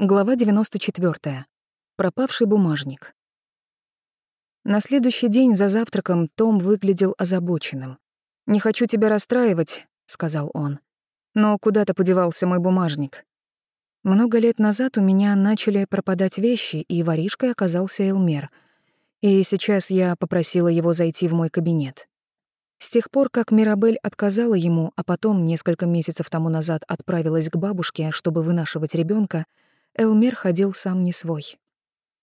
Глава 94. Пропавший бумажник. На следующий день за завтраком Том выглядел озабоченным. «Не хочу тебя расстраивать», — сказал он. «Но куда-то подевался мой бумажник». Много лет назад у меня начали пропадать вещи, и воришкой оказался Элмер. И сейчас я попросила его зайти в мой кабинет. С тех пор, как Мирабель отказала ему, а потом, несколько месяцев тому назад, отправилась к бабушке, чтобы вынашивать ребенка, Элмер ходил сам не свой.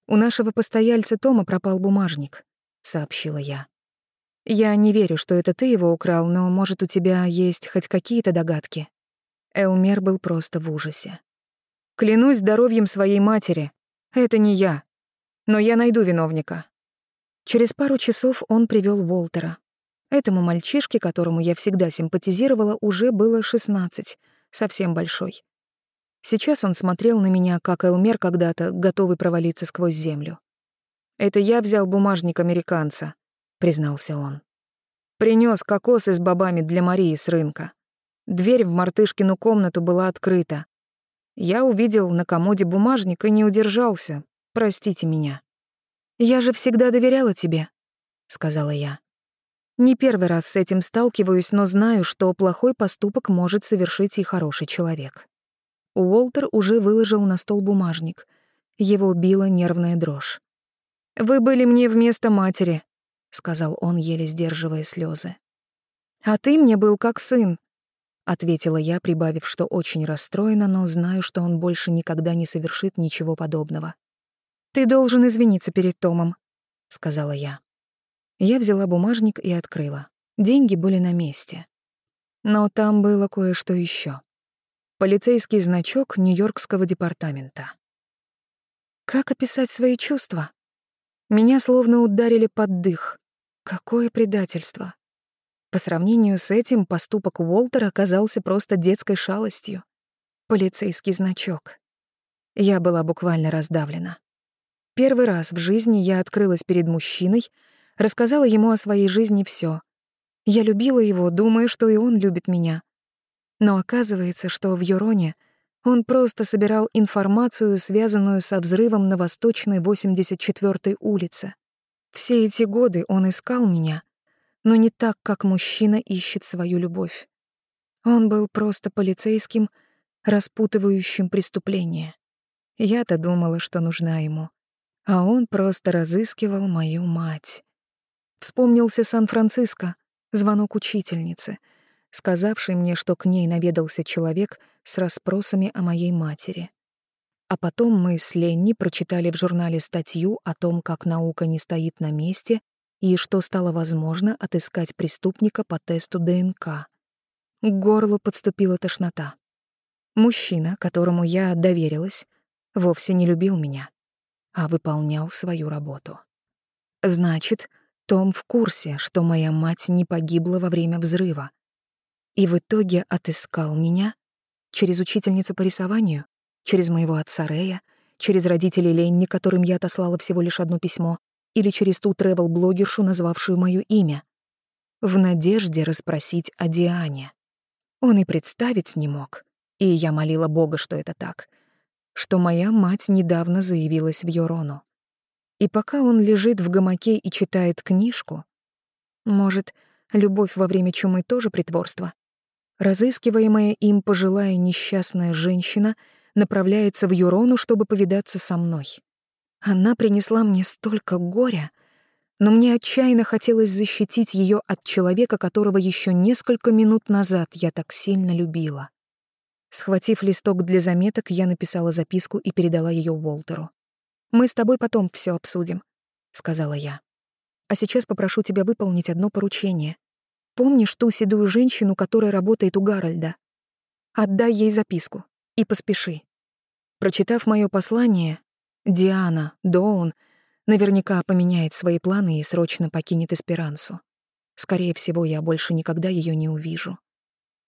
«У нашего постояльца Тома пропал бумажник», — сообщила я. «Я не верю, что это ты его украл, но, может, у тебя есть хоть какие-то догадки?» Элмер был просто в ужасе. «Клянусь здоровьем своей матери. Это не я. Но я найду виновника». Через пару часов он привел Уолтера. Этому мальчишке, которому я всегда симпатизировала, уже было 16, совсем большой. Сейчас он смотрел на меня, как Элмер когда-то, готовый провалиться сквозь землю. «Это я взял бумажник американца», — признался он. Принес кокосы с бобами для Марии с рынка. Дверь в мартышкину комнату была открыта. Я увидел на комоде бумажник и не удержался. Простите меня. «Я же всегда доверяла тебе», — сказала я. Не первый раз с этим сталкиваюсь, но знаю, что плохой поступок может совершить и хороший человек. Уолтер уже выложил на стол бумажник. Его била нервная дрожь. «Вы были мне вместо матери», — сказал он, еле сдерживая слезы. «А ты мне был как сын», — ответила я, прибавив, что очень расстроена, но знаю, что он больше никогда не совершит ничего подобного. «Ты должен извиниться перед Томом», — сказала я. Я взяла бумажник и открыла. Деньги были на месте. Но там было кое-что еще. Полицейский значок Нью-Йоркского департамента. Как описать свои чувства? Меня словно ударили под дых. Какое предательство. По сравнению с этим поступок Уолтера оказался просто детской шалостью. Полицейский значок. Я была буквально раздавлена. Первый раз в жизни я открылась перед мужчиной, рассказала ему о своей жизни все. Я любила его, думая, что и он любит меня. Но оказывается, что в Юроне он просто собирал информацию, связанную со взрывом на Восточной 84-й улице. Все эти годы он искал меня, но не так, как мужчина ищет свою любовь. Он был просто полицейским, распутывающим преступление. Я-то думала, что нужна ему. А он просто разыскивал мою мать. Вспомнился Сан-Франциско, звонок учительницы — сказавший мне, что к ней наведался человек с расспросами о моей матери. А потом мы с Ленни прочитали в журнале статью о том, как наука не стоит на месте и что стало возможно отыскать преступника по тесту ДНК. К горлу подступила тошнота. Мужчина, которому я доверилась, вовсе не любил меня, а выполнял свою работу. Значит, том в курсе, что моя мать не погибла во время взрыва, и в итоге отыскал меня через учительницу по рисованию, через моего отца Рея, через родителей Ленни, которым я отослала всего лишь одно письмо, или через ту тревел-блогершу, назвавшую моё имя, в надежде расспросить о Диане. Он и представить не мог, и я молила Бога, что это так, что моя мать недавно заявилась в Йорону. И пока он лежит в гамаке и читает книжку, может, любовь во время чумы тоже притворство, Разыскиваемая им пожилая несчастная женщина направляется в Юрону, чтобы повидаться со мной. Она принесла мне столько горя, но мне отчаянно хотелось защитить ее от человека, которого еще несколько минут назад я так сильно любила. Схватив листок для заметок, я написала записку и передала ее Уолтеру. «Мы с тобой потом все обсудим», — сказала я. «А сейчас попрошу тебя выполнить одно поручение. Помнишь ту седую женщину, которая работает у Гарольда? Отдай ей записку и поспеши. Прочитав мое послание, Диана Доун наверняка поменяет свои планы и срочно покинет Эсперансу. Скорее всего, я больше никогда ее не увижу.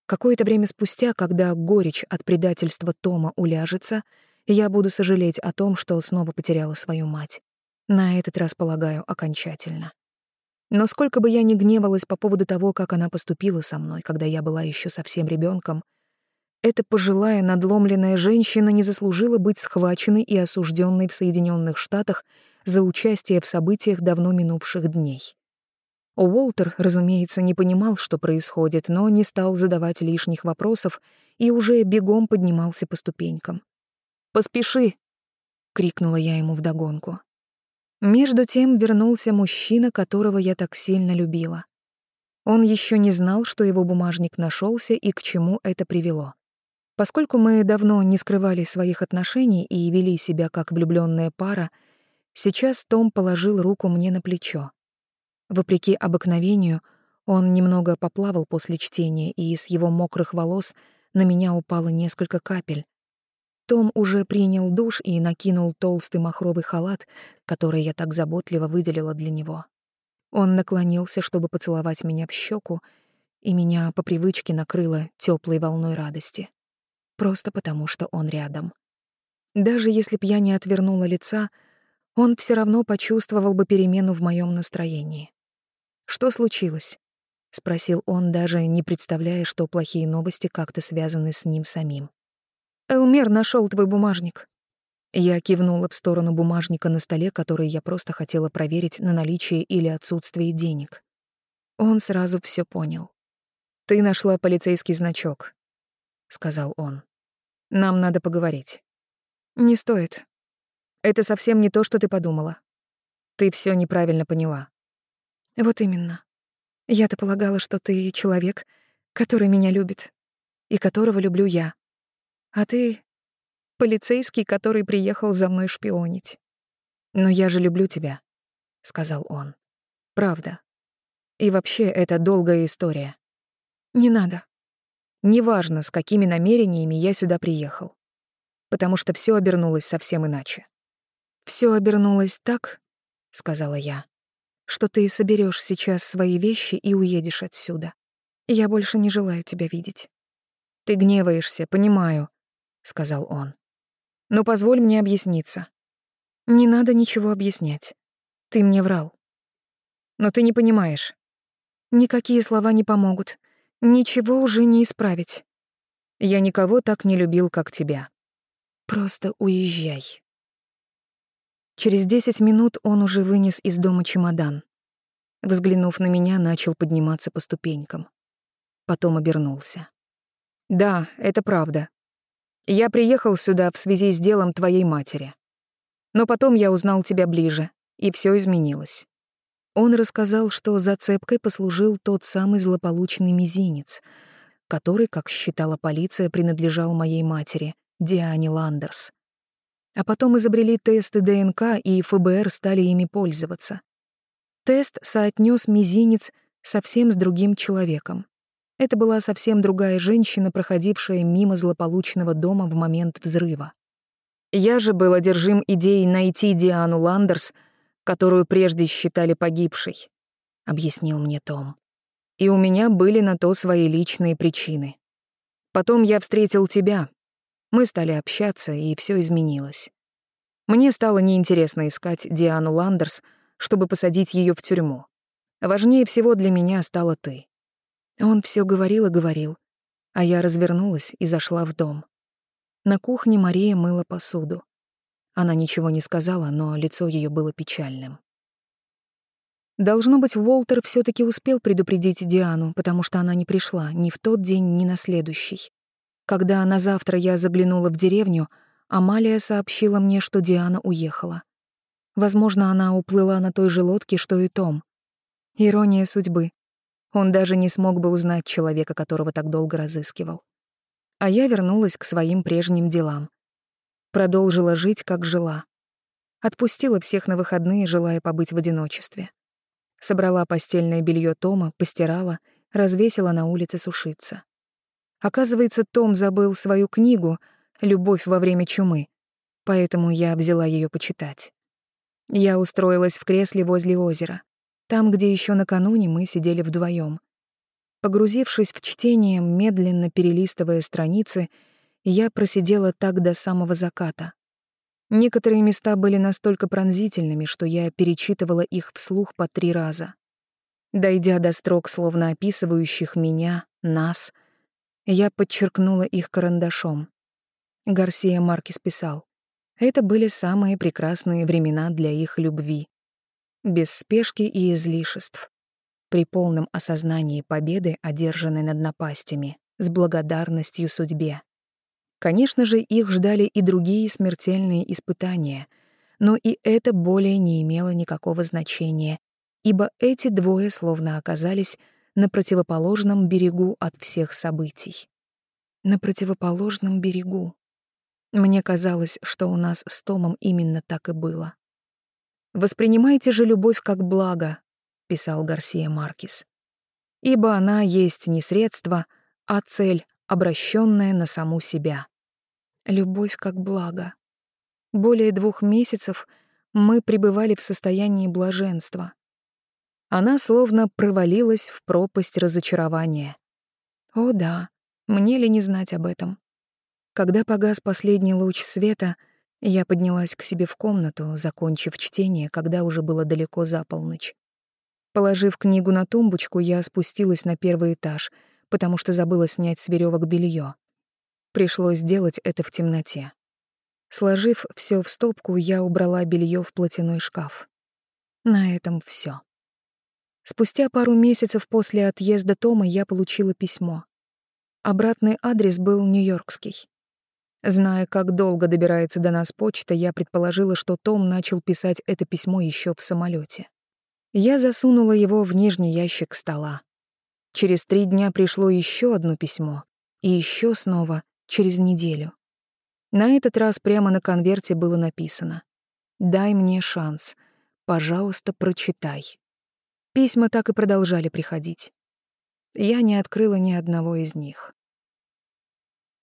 Какое-то время спустя, когда горечь от предательства Тома уляжется, я буду сожалеть о том, что снова потеряла свою мать. На этот раз, полагаю, окончательно. Но сколько бы я ни гневалась по поводу того, как она поступила со мной, когда я была еще совсем ребенком, эта пожилая надломленная женщина не заслужила быть схваченной и осужденной в Соединенных Штатах за участие в событиях давно минувших дней. Уолтер, разумеется, не понимал, что происходит, но не стал задавать лишних вопросов и уже бегом поднимался по ступенькам. «Поспеши!» — крикнула я ему вдогонку. Между тем вернулся мужчина, которого я так сильно любила. Он еще не знал, что его бумажник нашелся и к чему это привело. Поскольку мы давно не скрывали своих отношений и вели себя как влюбленная пара, сейчас Том положил руку мне на плечо. Вопреки обыкновению, он немного поплавал после чтения, и из его мокрых волос на меня упало несколько капель. Том уже принял душ и накинул толстый махровый халат, который я так заботливо выделила для него. Он наклонился, чтобы поцеловать меня в щеку, и меня по привычке накрыло теплой волной радости. Просто потому, что он рядом. Даже если б я не отвернула лица, он все равно почувствовал бы перемену в моем настроении. «Что случилось?» — спросил он, даже не представляя, что плохие новости как-то связаны с ним самим. «Элмер нашел твой бумажник». Я кивнула в сторону бумажника на столе, который я просто хотела проверить на наличие или отсутствие денег. Он сразу все понял. «Ты нашла полицейский значок», — сказал он. «Нам надо поговорить». «Не стоит. Это совсем не то, что ты подумала. Ты все неправильно поняла. Вот именно. Я-то полагала, что ты человек, который меня любит, и которого люблю я. А ты — полицейский, который приехал за мной шпионить. «Но я же люблю тебя», — сказал он. «Правда. И вообще, это долгая история». «Не надо». «Неважно, с какими намерениями я сюда приехал. Потому что все обернулось совсем иначе». Все обернулось так», — сказала я, что ты соберешь сейчас свои вещи и уедешь отсюда. Я больше не желаю тебя видеть. Ты гневаешься, понимаю, сказал он. Но позволь мне объясниться. Не надо ничего объяснять. Ты мне врал. Но ты не понимаешь. Никакие слова не помогут. Ничего уже не исправить. Я никого так не любил, как тебя. Просто уезжай. Через десять минут он уже вынес из дома чемодан. Взглянув на меня, начал подниматься по ступенькам. Потом обернулся. «Да, это правда. Я приехал сюда в связи с делом твоей матери. Но потом я узнал тебя ближе, и все изменилось». Он рассказал, что зацепкой послужил тот самый злополучный мизинец, который, как считала полиция, принадлежал моей матери, Диане Ландерс. А потом изобрели тесты ДНК, и ФБР стали ими пользоваться. Тест соотнес мизинец совсем с другим человеком. Это была совсем другая женщина, проходившая мимо злополучного дома в момент взрыва. Я же был одержим идеей найти Диану Ландерс, которую прежде считали погибшей, — объяснил мне Том. И у меня были на то свои личные причины. Потом я встретил тебя, мы стали общаться, и все изменилось. Мне стало неинтересно искать Диану Ландерс, чтобы посадить ее в тюрьму. Важнее всего для меня стала ты. Он все говорил и говорил, а я развернулась и зашла в дом. На кухне Мария мыла посуду. Она ничего не сказала, но лицо ее было печальным. Должно быть, Уолтер все таки успел предупредить Диану, потому что она не пришла ни в тот день, ни на следующий. Когда на завтра я заглянула в деревню, Амалия сообщила мне, что Диана уехала. Возможно, она уплыла на той же лодке, что и Том. Ирония судьбы. Он даже не смог бы узнать человека, которого так долго разыскивал. А я вернулась к своим прежним делам. Продолжила жить, как жила. Отпустила всех на выходные, желая побыть в одиночестве. Собрала постельное белье Тома, постирала, развесила на улице сушиться. Оказывается, Том забыл свою книгу «Любовь во время чумы», поэтому я взяла ее почитать. Я устроилась в кресле возле озера, там, где еще накануне мы сидели вдвоем. Погрузившись в чтение, медленно перелистывая страницы, я просидела так до самого заката. Некоторые места были настолько пронзительными, что я перечитывала их вслух по три раза. Дойдя до строк, словно описывающих меня, нас — Я подчеркнула их карандашом. Гарсия Маркес писал, это были самые прекрасные времена для их любви. Без спешки и излишеств. При полном осознании победы, одержанной над напастями, с благодарностью судьбе. Конечно же, их ждали и другие смертельные испытания, но и это более не имело никакого значения, ибо эти двое словно оказались на противоположном берегу от всех событий. На противоположном берегу. Мне казалось, что у нас с Томом именно так и было. «Воспринимайте же любовь как благо», — писал Гарсия Маркис. «Ибо она есть не средство, а цель, обращенная на саму себя. Любовь как благо. Более двух месяцев мы пребывали в состоянии блаженства. Она словно провалилась в пропасть разочарования. О да, мне ли не знать об этом? Когда погас последний луч света, я поднялась к себе в комнату, закончив чтение, когда уже было далеко за полночь. Положив книгу на тумбочку, я спустилась на первый этаж — потому что забыла снять с веревок белье. Пришлось сделать это в темноте. Сложив все в стопку, я убрала белье в платяной шкаф. На этом все. Спустя пару месяцев после отъезда Тома я получила письмо. Обратный адрес был нью-йоркский. Зная, как долго добирается до нас почта, я предположила, что Том начал писать это письмо еще в самолете. Я засунула его в нижний ящик стола. Через три дня пришло еще одно письмо. И еще снова через неделю. На этот раз прямо на конверте было написано «Дай мне шанс. Пожалуйста, прочитай». Письма так и продолжали приходить. Я не открыла ни одного из них.